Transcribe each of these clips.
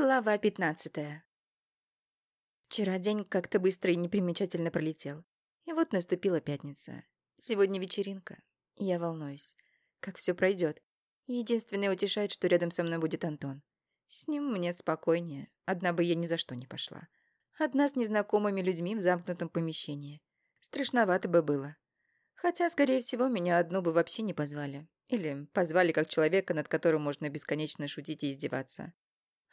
Глава пятнадцатая. Вчера день как-то быстро и непримечательно пролетел. И вот наступила пятница. Сегодня вечеринка. Я волнуюсь. Как все пройдет. Единственное утешает, что рядом со мной будет Антон. С ним мне спокойнее. Одна бы я ни за что не пошла. Одна с незнакомыми людьми в замкнутом помещении. Страшновато бы было. Хотя, скорее всего, меня одну бы вообще не позвали. Или позвали как человека, над которым можно бесконечно шутить и издеваться.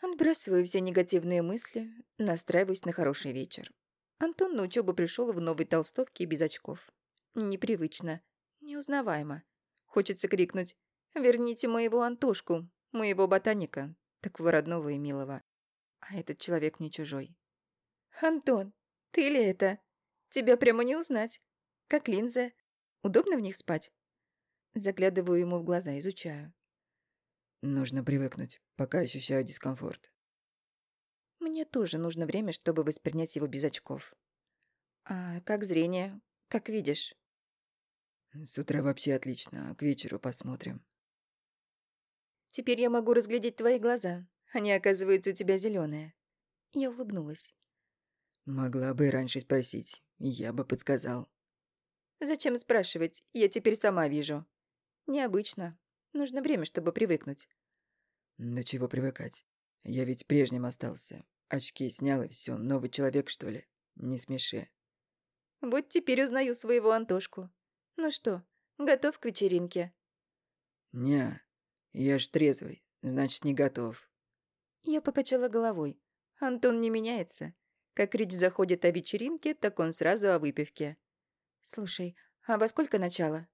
Отбрасываю все негативные мысли, настраиваюсь на хороший вечер. Антон на учебу пришел в новой толстовке и без очков. Непривычно, неузнаваемо. Хочется крикнуть «Верните моего Антошку, моего ботаника, такого родного и милого». А этот человек не чужой. «Антон, ты ли это? Тебя прямо не узнать. Как линзы. Удобно в них спать?» Заглядываю ему в глаза, изучаю. Нужно привыкнуть, пока ощущаю дискомфорт. Мне тоже нужно время, чтобы воспринять его без очков. А как зрение? Как видишь? С утра вообще отлично, а к вечеру посмотрим. Теперь я могу разглядеть твои глаза. Они, оказываются, у тебя зеленые. Я улыбнулась. Могла бы и раньше спросить, я бы подсказал. Зачем спрашивать? Я теперь сама вижу. Необычно. Нужно время, чтобы привыкнуть. Да чего привыкать? Я ведь прежним остался. Очки снял и все. Новый человек, что ли? Не смеши. Вот теперь узнаю своего Антошку. Ну что, готов к вечеринке? Не, я ж трезвый, значит, не готов. Я покачала головой. Антон не меняется. Как речь заходит о вечеринке, так он сразу о выпивке. Слушай, а во сколько начало?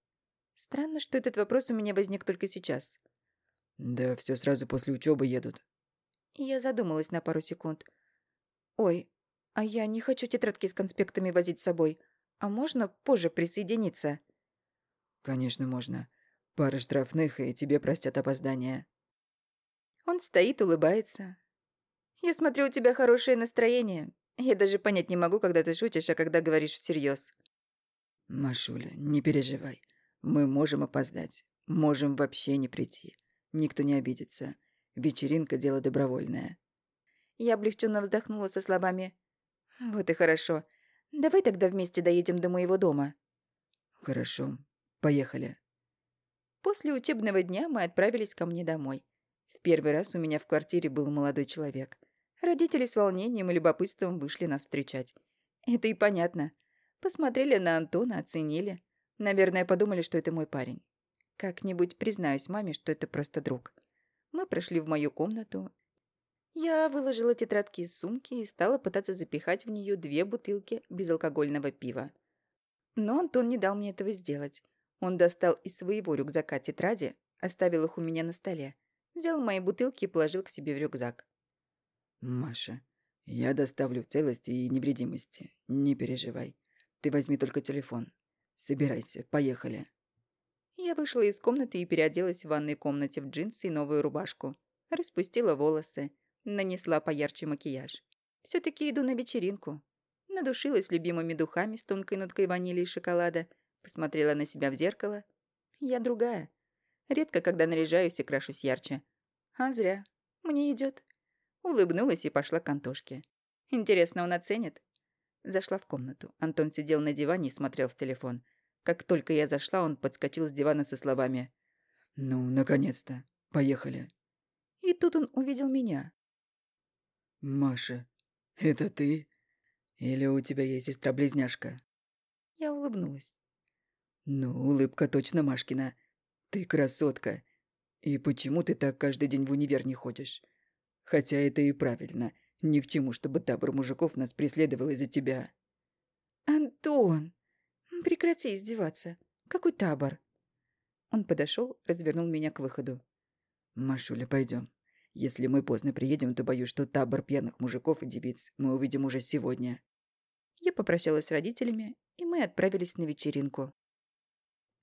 Странно, что этот вопрос у меня возник только сейчас. Да, все сразу после учебы едут. Я задумалась на пару секунд. Ой, а я не хочу тетрадки с конспектами возить с собой. А можно позже присоединиться? Конечно, можно. Пара штрафных, и тебе простят опоздание. Он стоит, улыбается. Я смотрю, у тебя хорошее настроение. Я даже понять не могу, когда ты шутишь, а когда говоришь всерьез. Машуля, не переживай. Мы можем опоздать, можем вообще не прийти. Никто не обидится. Вечеринка – дело добровольное. Я облегченно вздохнула со словами «Вот и хорошо. Давай тогда вместе доедем до моего дома». «Хорошо. Поехали». После учебного дня мы отправились ко мне домой. В первый раз у меня в квартире был молодой человек. Родители с волнением и любопытством вышли нас встречать. Это и понятно. Посмотрели на Антона, оценили. Наверное, подумали, что это мой парень. Как-нибудь признаюсь маме, что это просто друг. Мы прошли в мою комнату. Я выложила тетрадки из сумки и стала пытаться запихать в нее две бутылки безалкогольного пива. Но Антон не дал мне этого сделать. Он достал из своего рюкзака тетради, оставил их у меня на столе, взял мои бутылки и положил к себе в рюкзак. «Маша, я доставлю в целости и невредимости. Не переживай. Ты возьми только телефон. Собирайся, поехали». Я вышла из комнаты и переоделась в ванной комнате в джинсы и новую рубашку. Распустила волосы, нанесла поярче макияж. все таки иду на вечеринку. Надушилась любимыми духами с тонкой ноткой ванили и шоколада. Посмотрела на себя в зеркало. Я другая. Редко, когда наряжаюсь и крашусь ярче. А зря. Мне идет. Улыбнулась и пошла к Антошке. Интересно, он оценит? Зашла в комнату. Антон сидел на диване и смотрел в телефон. Как только я зашла, он подскочил с дивана со словами «Ну, наконец-то. Поехали». И тут он увидел меня. «Маша, это ты? Или у тебя есть сестра-близняшка?» Я улыбнулась. «Ну, улыбка точно Машкина. Ты красотка. И почему ты так каждый день в универ не ходишь? Хотя это и правильно. Ни к чему, чтобы табор мужиков нас преследовал из-за тебя». «Антон, прекрати издеваться. Какой табор?» Он подошел, развернул меня к выходу. «Машуля, пойдем. Если мы поздно приедем, то боюсь, что табор пьяных мужиков и девиц мы увидим уже сегодня». Я попрощалась с родителями, и мы отправились на вечеринку.